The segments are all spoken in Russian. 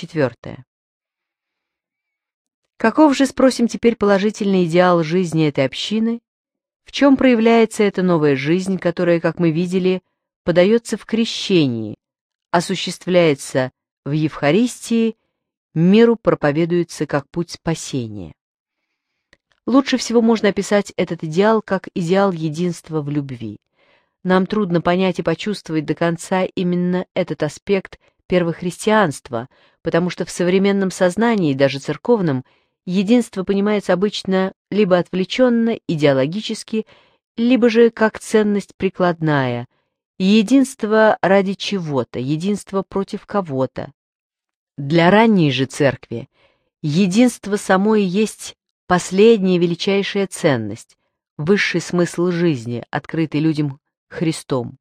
Четвертое. Каков же, спросим теперь, положительный идеал жизни этой общины? В чем проявляется эта новая жизнь, которая, как мы видели, подается в крещении, осуществляется в Евхаристии, миру проповедуется как путь спасения? Лучше всего можно описать этот идеал как идеал единства в любви. Нам трудно понять и почувствовать до конца именно этот аспект первохристианства, потому что в современном сознании, даже церковном, единство понимается обычно либо отвлеченно, идеологически, либо же как ценность прикладная, единство ради чего-то, единство против кого-то. Для ранней же церкви единство само и есть последняя величайшая ценность, высший смысл жизни, открытый людям Христом.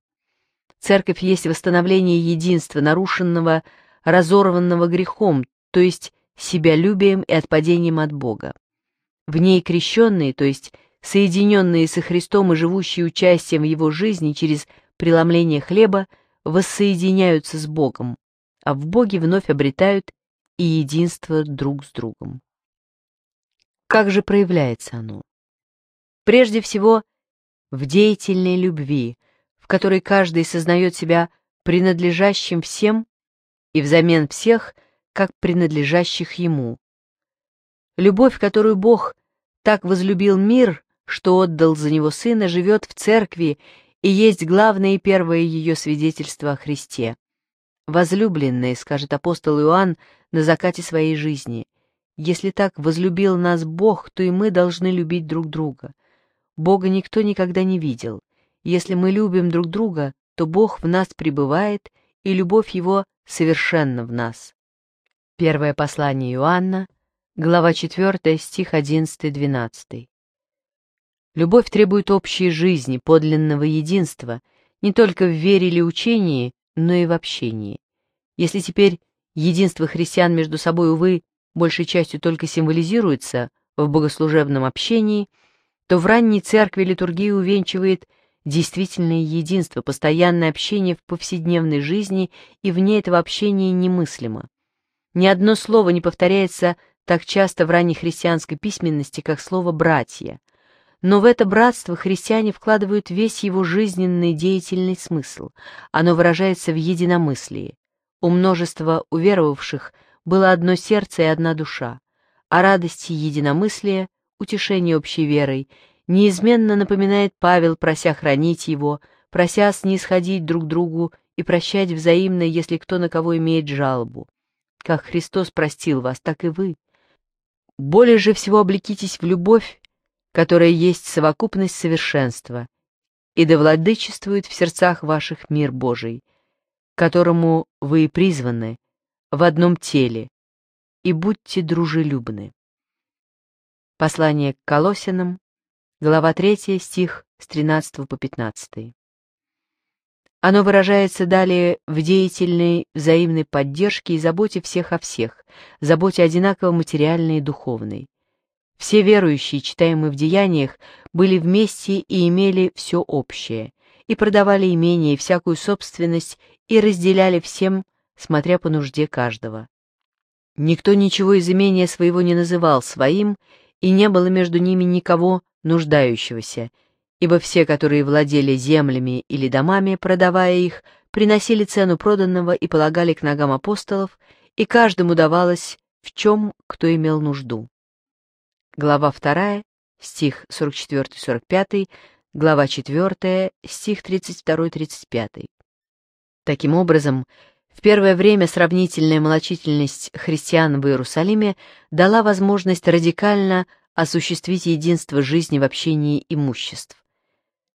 Церковь есть восстановление единства, нарушенного, разорванного грехом, то есть себялюбием и отпадением от Бога. В ней крещенные, то есть соединенные со Христом и живущие участием в Его жизни через преломление хлеба, воссоединяются с Богом, а в Боге вновь обретают и единство друг с другом. Как же проявляется оно? Прежде всего, в деятельной любви – которой каждый сознает себя принадлежащим всем и взамен всех, как принадлежащих ему. Любовь, которую Бог так возлюбил мир, что отдал за него сына, живет в церкви и есть главное и первое ее свидетельство о Христе. «Возлюбленные», — скажет апостол Иоанн на закате своей жизни, — «если так возлюбил нас Бог, то и мы должны любить друг друга. Бога никто никогда не видел. Если мы любим друг друга, то Бог в нас пребывает, и любовь Его совершенно в нас. Первое послание Иоанна, глава 4, стих 11-12. Любовь требует общей жизни, подлинного единства, не только в вере или учении, но и в общении. Если теперь единство христиан между собой, увы, большей частью только символизируется в богослужебном общении, то в ранней церкви литургия увенчивает – Действительное единство, постоянное общение в повседневной жизни и вне этого общения немыслимо. Ни одно слово не повторяется так часто в ранней христианской письменности, как слово «братья». Но в это братство христиане вкладывают весь его жизненный деятельный смысл. Оно выражается в единомыслии. У множества уверовавших было одно сердце и одна душа, а радости единомыслия, утешение общей верой неизменно напоминает Павел, прося хранить его, прося снисходить друг другу и прощать взаимно, если кто на кого имеет жалобу. Как Христос простил вас, так и вы. Более же всего облекитесь в любовь, которая есть совокупность совершенства, и да владычествует в сердцах ваших мир Божий, которому вы и призваны, в одном теле, и будьте дружелюбны. Послание к Колосинам, глава 3, стих с 13 по 15. Оно выражается далее в деятельной взаимной поддержке и заботе всех о всех, заботе одинаково материальной и духовной. Все верующие, читаемые в деяниях, были вместе и имели все общее, и продавали имение и всякую собственность, и разделяли всем, смотря по нужде каждого. Никто ничего из имения своего не называл своим, и не было между ними никого нуждающегося, ибо все, которые владели землями или домами, продавая их, приносили цену проданного и полагали к ногам апостолов, и каждому давалось, в чем кто имел нужду. Глава 2, стих 44-45, глава 4, стих 32-35. Таким образом, в первое время сравнительная малочительность христиан в Иерусалиме дала возможность радикально осуществить единство жизни в общении имуществ.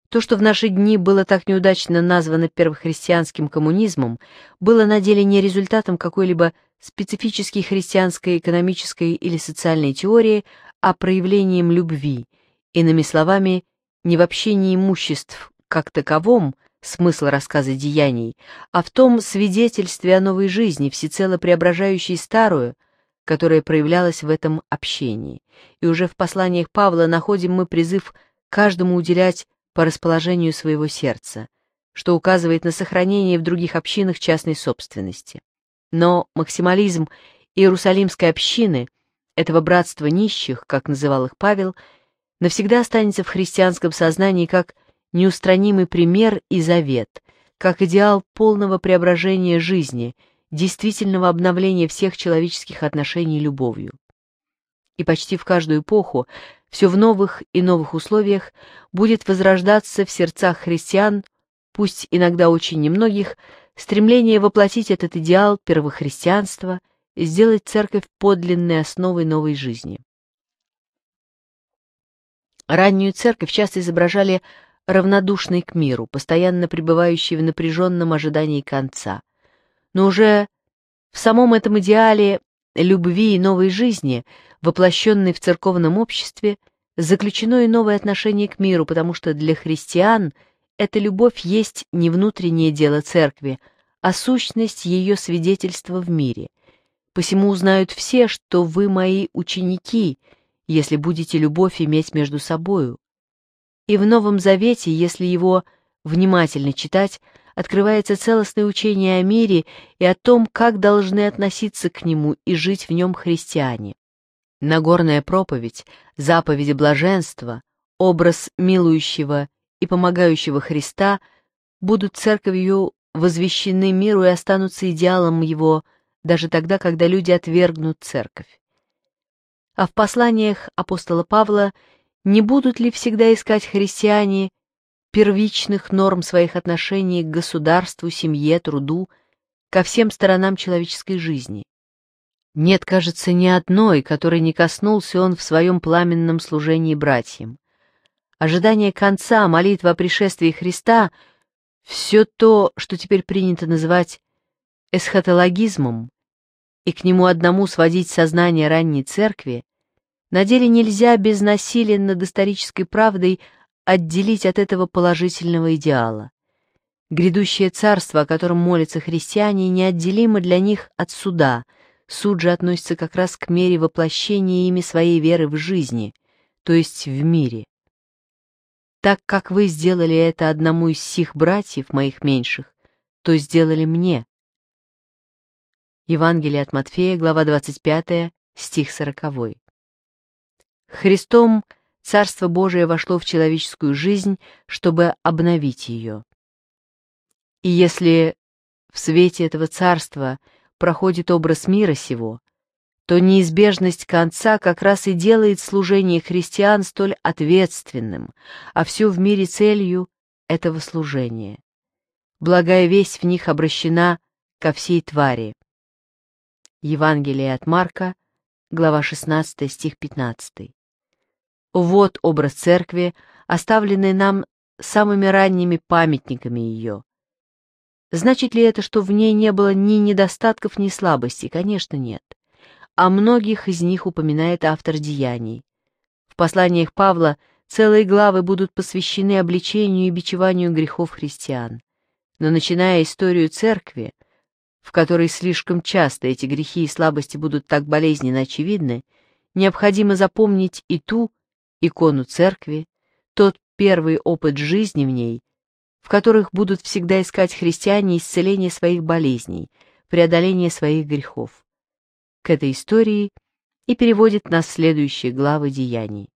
То, что в наши дни было так неудачно названо первохристианским коммунизмом, было на деле не результатом какой-либо специфической христианской экономической или социальной теории, а проявлением любви, иными словами, не в общении имуществ как таковом, смысл рассказа деяний, а в том свидетельстве о новой жизни, всецело преображающей старую – которая проявлялась в этом общении. И уже в посланиях Павла находим мы призыв каждому уделять по расположению своего сердца, что указывает на сохранение в других общинах частной собственности. Но максимализм Иерусалимской общины, этого братства нищих, как называл их Павел, навсегда останется в христианском сознании как неустранимый пример и завет, как идеал полного преображения жизни – действительного обновления всех человеческих отношений любовью. И почти в каждую эпоху, все в новых и новых условиях, будет возрождаться в сердцах христиан, пусть иногда очень немногих, стремление воплотить этот идеал первохристианства, и сделать церковь подлинной основой новой жизни. Раннюю церковь часто изображали равнодушной к миру, постоянно пребывающей в напряженном ожидании конца – но уже в самом этом идеале любви и новой жизни, воплощенной в церковном обществе, заключено и новое отношение к миру, потому что для христиан эта любовь есть не внутреннее дело церкви, а сущность ее свидетельства в мире. Посему узнают все, что вы мои ученики, если будете любовь иметь между собою. И в Новом Завете, если его внимательно читать, открывается целостное учение о мире и о том, как должны относиться к нему и жить в нем христиане. Нагорная проповедь, заповеди блаженства, образ милующего и помогающего Христа будут церковью возвещены миру и останутся идеалом его даже тогда, когда люди отвергнут церковь. А в посланиях апостола Павла не будут ли всегда искать христиане первичных норм своих отношений к государству, семье, труду, ко всем сторонам человеческой жизни. Нет, кажется, ни одной, которой не коснулся он в своем пламенном служении братьям. Ожидание конца, молитва о пришествии Христа — все то, что теперь принято называть эсхатологизмом, и к нему одному сводить сознание ранней церкви, на деле нельзя без насилия над исторической правдой отделить от этого положительного идеала. Грядущее царство, о котором молятся христиане, неотделимо для них от суда. Суд же относится как раз к мере воплощения ими своей веры в жизни, то есть в мире. Так как вы сделали это одному из сих братьев моих меньших, то сделали мне. Евангелие от Матфея, глава 25, стих 40. Христом – Царство Божие вошло в человеческую жизнь, чтобы обновить ее. И если в свете этого царства проходит образ мира сего, то неизбежность конца как раз и делает служение христиан столь ответственным, а все в мире целью этого служения. Благая весть в них обращена ко всей твари. Евангелие от Марка, глава 16, стих 15. Вот образ церкви, оставленный нам самыми ранними памятниками ее. Значит ли это, что в ней не было ни недостатков, ни слабостей? Конечно, нет. О многих из них упоминает автор деяний. В посланиях Павла целые главы будут посвящены обличению и бичеванию грехов христиан. Но начиная историю церкви, в которой слишком часто эти грехи и слабости будут так болезненно очевидны, необходимо запомнить и ту, икону церкви, тот первый опыт жизни в ней, в которых будут всегда искать христиане исцеление своих болезней, преодоление своих грехов. К этой истории и переводит нас следующие главы деяний.